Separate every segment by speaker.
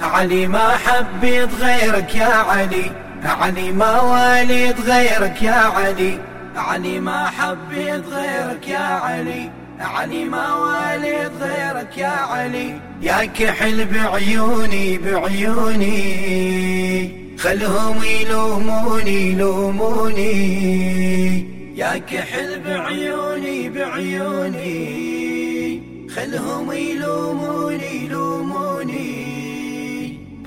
Speaker 1: علي ما حبيت غيرك يا علي. علي ما والد غيرك يا علي. علي ما حبيت غيرك يا علي. علي ما والد غيرك يا علي. يا كحل بعيوني بعيوني. خلهم يلوموني يلوموني. يا كحل بعيوني بعيوني. خلهم يلوموني يلوموني.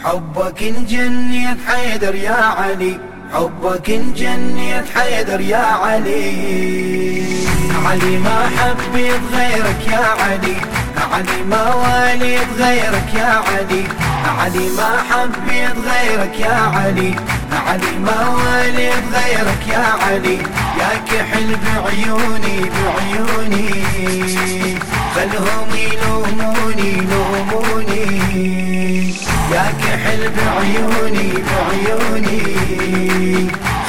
Speaker 1: حبك انجنيت حيدر يا علي. حبك انجنيت حيدر يا علي. علي ما حبيت غيرك يا علي. علي ما والد غيرك يا علي. علي ما حبيت غيرك يا علي. علي ما والد غيرك يا علي. يا كحل بعيوني بعيوني. خلهم يلوموني يلوموني. يا كحل بعيوني بعيوني.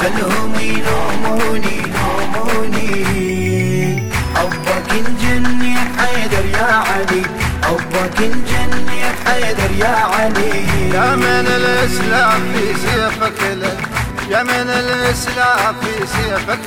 Speaker 1: خلهم يلوموني يلوموني. حبك انجني حيدر يا علي حبك انجني حيدر يا علي.
Speaker 2: يا من الإسلام في سيفك يا من الإسلام في سيفك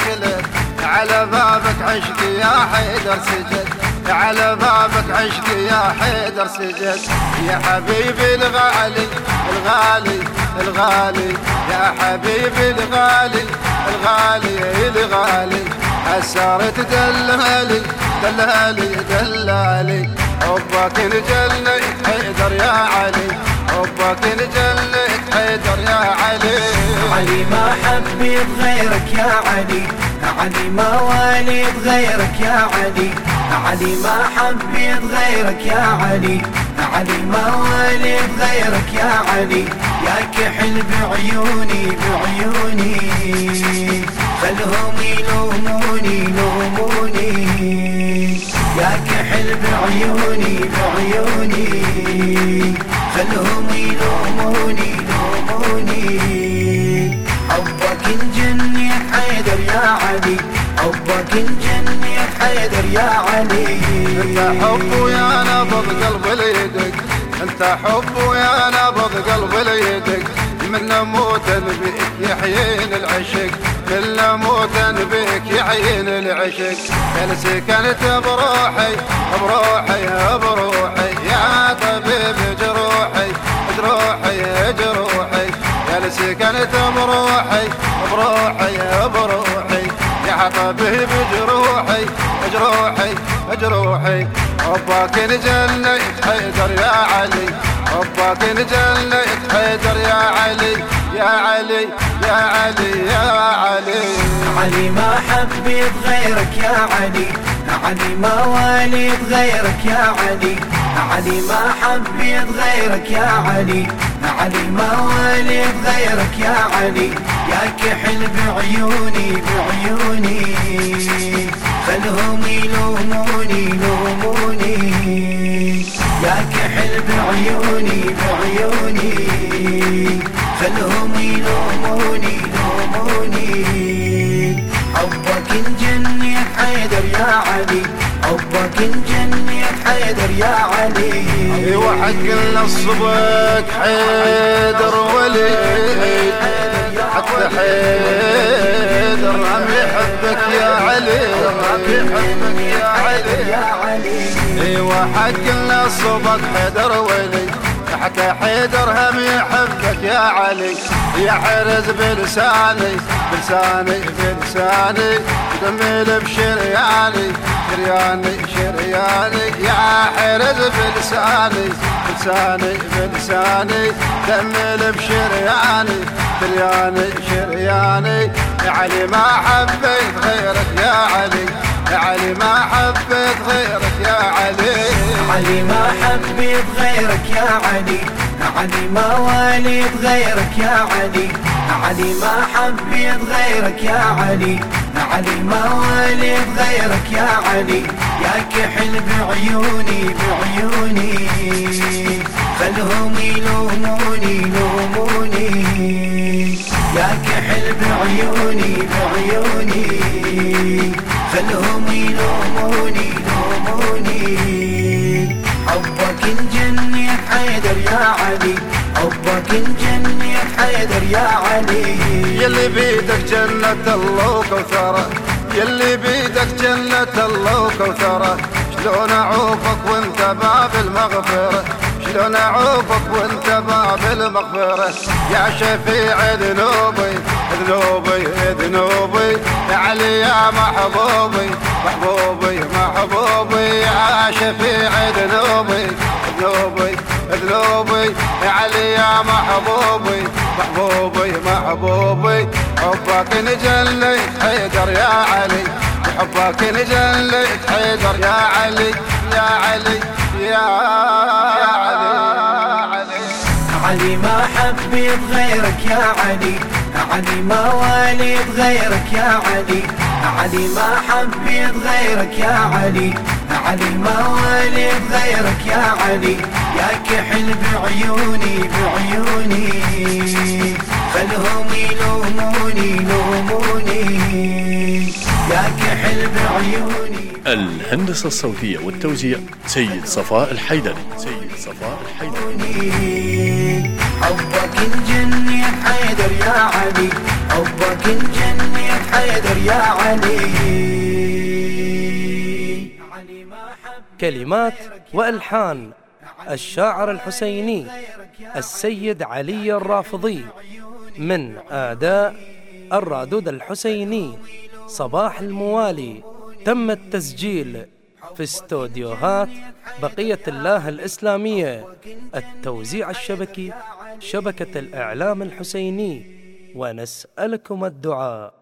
Speaker 2: على بابك عشق يا حيدر سجد. على بابك عشق يا حيدر سجد. يا حبيبي الغالي الغالي الغالي. يا حبيبي الغالي الغالي الغالي. حسرت دلالي دلالي دلالي. حبك الجنة حيدر يا علي. حبك الجنة حيدر يا علي.
Speaker 1: علي ما حبيت غيرك يا علي. علي ما والد غيرك يا علي علي ما حبيت غيرك يا علي علي ما والد غيرك يا علي يا كحل بعيوني بعيوني. خلهم يلوموني يلوموني. يا كحل بعيوني بعيوني. خلهم يلوموني يلوموني. حبك الجني يا علي.
Speaker 2: إنت حب يا نبض قلب ليدك. إنت حب يا نبض قلب ليدك. من نموت بك يحيين العشق. من نموت بك يحيين العشق. كان سكنت بروحي بروحي بروحي. يا طبيب جروحي جروحي جروحي. كان سكنت بروحي بروحي بروحي. يا طبيب جروحي جروحي جروحي حبك الجنة حيدر يا علي. حبك الجنة حيدر يا علي يا علي. علي يا علي.
Speaker 1: علي ما حبيت غيرك يا علي. علي ما والد غيرك يا علي. علي ما حبيت غيرك يا علي. علي ما والد غيرك يا علي. يا كحل بعيوني بعيوني. خلهم يلوموني يلوموني. يا كحل بعيوني بعيوني. خلهم يلوموني يلوموني حبك انجني حيدر يا علي حبك انجني حيدر يا علي
Speaker 2: وحق الصبك حيدر ولي حتى حيدر عم يحبك يا علي عم يحبك يا علي. أيوه حق الصبك حيدر ولي. حتى حيدر هم يحبك يا علي يا حرز بلساني بلساني بلساني دمي بشرياني شرياني شرياني يا حرز بلساني بلساني بلساني دمي بشرياني شرياني شرياني يا علي ما حبيت غيرك يا علي. علي ما حبيت غيرك يا علي.
Speaker 1: علي ما حبيت غيرك يا علي. علي ما والد غيرك يا علي. علي ما حبيت غيرك يا علي. علي ما والد غيرك يا علي. يا كحل بعيوني بعيوني. يلوموني حبك الجنة حيدر يا علي. جنة حيدر يا علي.
Speaker 2: يلي بيدك جنة الله وكوثره يلي بيدك جنة الله وكوثره شلون أعوفك وانت باب المغفرة؟ شلون أعوفك وانت باب المغفرة؟ يا شفيع ذنوبي ذنوبي ذنوبي. يا علي يا محبوبي محبوبي. يا شفيع ذنوبي ذنوبي ذنوبي يا علي يا محبوبي محبوبي محبوبي. حبك نجلي حيدر يا علي. حبك نجلي حيدر يا علي. يا علي يا علي.
Speaker 1: علي ما حبيت غيرك يا علي علي ما والد غيرك يا علي. علي ما حبيت غيرك يا علي علي ما والد غيرك يا علي. يا كحل بعيوني بعيوني. خلهم يلوموني يلوموني. يا كحل بعيوني.
Speaker 3: الهندسة الصوتية والتوزيع سيد صفاء الحيدري. سيد صفاء الحيدري.
Speaker 1: حبك الجن يا حيدر يا علي. حبك الجن يا حيدر يا علي.
Speaker 4: كلمات وألحان الشاعر الحسيني السيد علي الرافضي من آداء الرادود الحسيني صباح الموالي. تم التسجيل في استوديوهات بقية الله الإسلامية. التوزيع الشبكي شبكة الإعلام الحسيني ونسألكم الدعاء.